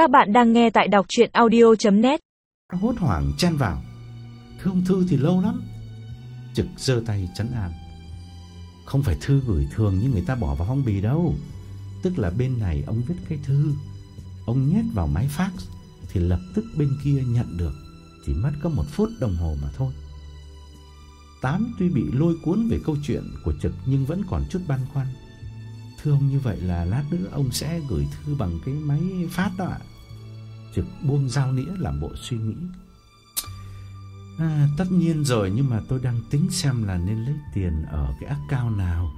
Các bạn đang nghe tại đọc audio net Hốt hoảng chen vào. Thưa ông Thư thì lâu lắm. Trực giơ tay chấn an. Không phải thư gửi thường như người ta bỏ vào phong bì đâu. Tức là bên này ông viết cái thư, ông nhét vào máy fax thì lập tức bên kia nhận được, chỉ mất có một phút đồng hồ mà thôi. Tám tuy bị lôi cuốn về câu chuyện của Trực nhưng vẫn còn chút băn khoăn. Thưa ông như vậy là lát nữa ông sẽ gửi thư bằng cái máy phát đó ạ. Trực buông dao nĩa làm bộ suy nghĩ. À, tất nhiên rồi nhưng mà tôi đang tính xem là nên lấy tiền ở cái account nào.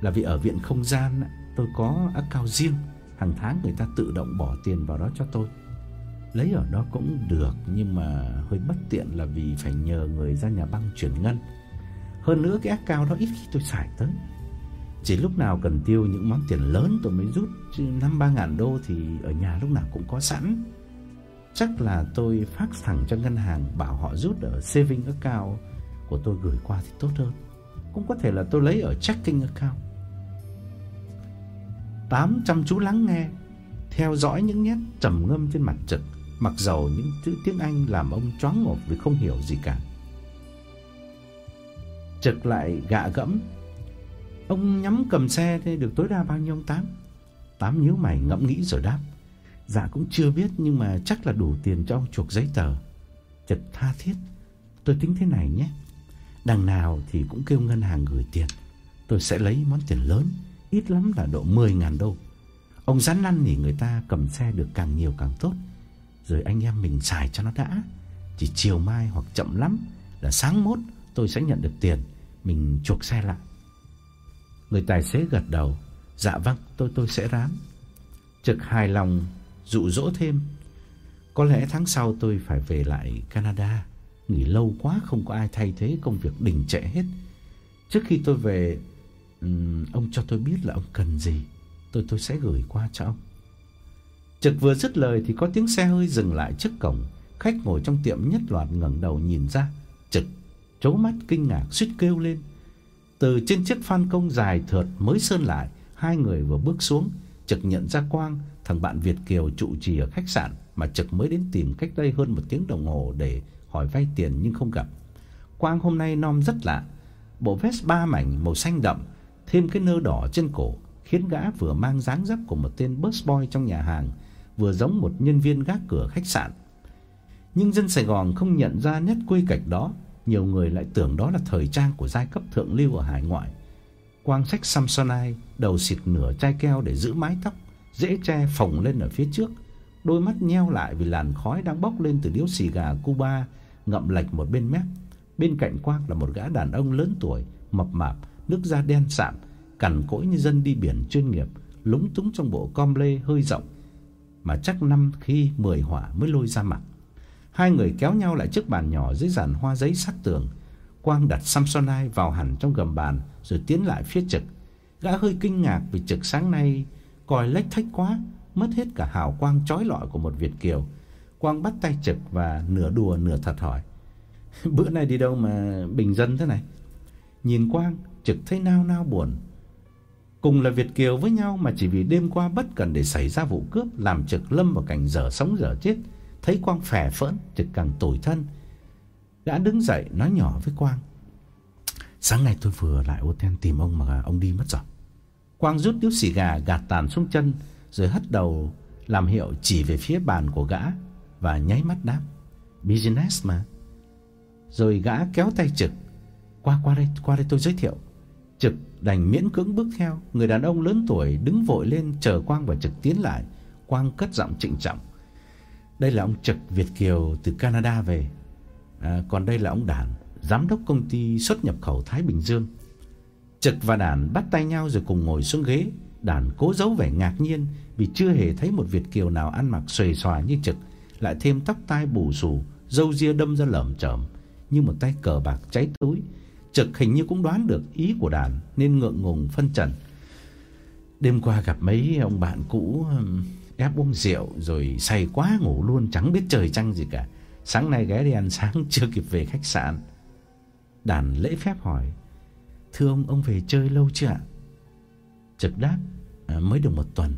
Là vì ở viện không gian tôi có account riêng, hàng tháng người ta tự động bỏ tiền vào đó cho tôi. Lấy ở đó cũng được nhưng mà hơi bất tiện là vì phải nhờ người ra nhà băng chuyển ngân. Hơn nữa cái account đó ít khi tôi xài tới. Chỉ lúc nào cần tiêu những món tiền lớn tôi mới rút chứ 5 3 ngàn đô thì ở nhà lúc nào cũng có sẵn. Chắc là tôi fax thẳng cho ngân hàng bảo họ rút ở saving account của tôi gửi qua thì tốt hơn. Cũng có thể là tôi lấy ở checking account. Tám chăm chú lắng nghe, theo dõi những nét trầm ngâm trên mặt Trực, mặc dầu những chữ tiếng Anh làm ông choáng ngợp vì không hiểu gì cả. Trực lại gạ gẫm. Ông nhắm cầm xe thế được tối đa bao nhiêu ông Tám? Tám nhíu mày ngẫm nghĩ rồi đáp. Dạ cũng chưa biết nhưng mà chắc là đủ tiền cho ông chuộc giấy tờ. Chật tha thiết. Tôi tính thế này nhé. Đằng nào thì cũng kêu ngân hàng gửi tiền. Tôi sẽ lấy món tiền lớn, ít lắm là độ 10.000 đô. Ông rắn năn nỉ người ta cầm xe được càng nhiều càng tốt. Rồi anh em mình xài cho nó đã. Chỉ chiều mai hoặc chậm lắm là sáng mốt tôi sẽ nhận được tiền, mình chuộc xe lại. Người tài xế gật đầu, "Dạ vâng, tôi tôi sẽ ráng." Trực hài lòng dụ dỗ thêm. Có lẽ tháng sau tôi phải về lại Canada, nghỉ lâu quá không có ai thay thế công việc đình trệ hết. Trước khi tôi về, um, ông cho tôi biết là ông cần gì, tôi tôi sẽ gửi qua cho ông. Trực vừa dứt lời thì có tiếng xe hơi dừng lại trước cổng, khách ngồi trong tiệm nhất loạt ngẩng đầu nhìn ra, Trực chố mắt kinh ngạc suýt kêu lên. Từ trên chiếc phan công dài thượt mới sơn lại, hai người vừa bước xuống, Trực nhận ra Quang, thằng bạn Việt kiều trụ trì ở khách sạn mà Trực mới đến tìm cách đây hơn một tiếng đồng hồ để hỏi vay tiền nhưng không gặp. Quang hôm nay nom rất lạ, bộ vest ba mảnh màu xanh đậm, thêm cái nơ đỏ trên cổ, khiến gã vừa mang dáng dấp của một tên busboy trong nhà hàng, vừa giống một nhân viên gác cửa khách sạn. Nhưng dân Sài Gòn không nhận ra nét quy cạch đó, nhiều người lại tưởng đó là thời trang của giai cấp thượng lưu ở hải ngoại. Quang sách Samsonite, đầu xịt nửa chai keo để giữ mái tóc, dễ che phồng lên ở phía trước, đôi mắt nheo lại vì làn khói đang bốc lên từ điếu xì gà Cuba ngậm lệch một bên mép. Bên cạnh Quang là một gã đàn ông lớn tuổi, mập mạp, nước da đen sạm, cằn cỗi như dân đi biển chuyên nghiệp, lúng túng trong bộ com lê hơi rộng mà chắc năm khi 10 hỏa mới lôi ra mặt. Hai người kéo nhau lại trước bàn nhỏ dưới dàn hoa giấy sát tường. Quang đặt Samsonite vào hẳn trong gầm bàn rồi tiến lại phía Trực. Gã hơi kinh ngạc vì Trực sáng nay coi lách thách quá, mất hết cả hào quang chói lọi của một Việt kiều. Quang bắt tay Trực và nửa đùa nửa thật hỏi: "Bữa nay đi đâu mà bình dân thế này?" Nhìn Quang, Trực thấy nao nao buồn. Cùng là Việt kiều với nhau mà chỉ vì đêm qua bất cần để xảy ra vụ cướp làm Trực lâm vào cảnh dở sống dở chết, thấy Quang phè phỡn, Trực càng tủi thân. Gã đứng dậy nói nhỏ với Quang: "Sáng nay tôi vừa lại hotel tìm ông mà ông đi mất rồi." Quang rút điếu xì gà gạt tàn xuống chân rồi hất đầu làm hiệu chỉ về phía bàn của gã và nháy mắt đáp: "Business mà." Rồi gã kéo tay Trực: "Qua qua đây, qua đây tôi giới thiệu." Trực đành miễn cưỡng bước theo, người đàn ông lớn tuổi đứng vội lên chờ Quang và Trực tiến lại. Quang cất giọng trịnh trọng: "Đây là ông Trực Việt kiều từ Canada về. À, còn đây là ông Đản, giám đốc công ty xuất nhập khẩu Thái Bình Dương." Trực và Đản bắt tay nhau rồi cùng ngồi xuống ghế. Đản cố giấu vẻ ngạc nhiên vì chưa hề thấy một Việt kiều nào ăn mặc xuề xòa như Trực, lại thêm tóc tai bù xù, râu ria đâm ra lởm chởm như một tay cờ bạc cháy túi. Trực hình như cũng đoán được ý của Đản nên ngượng ngùng phân trần. Đêm qua gặp mấy ông bạn cũ ép uống rượu rồi say quá ngủ luôn chẳng biết trời trăng gì cả. Sáng nay ghé đi ăn sáng chưa kịp về khách sạn. đàn lễ phép hỏi: "Thưa ông, ông về chơi lâu chưa ạ?" Trực đáp: à, "Mới được một tuần."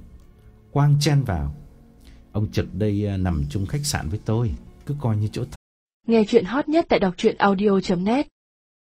Quang chen vào: Ông Trực đây à, nằm chung khách sạn với tôi, cứ coi như chỗ Nghe chuyện hot nhất tại đọc truyện audio.net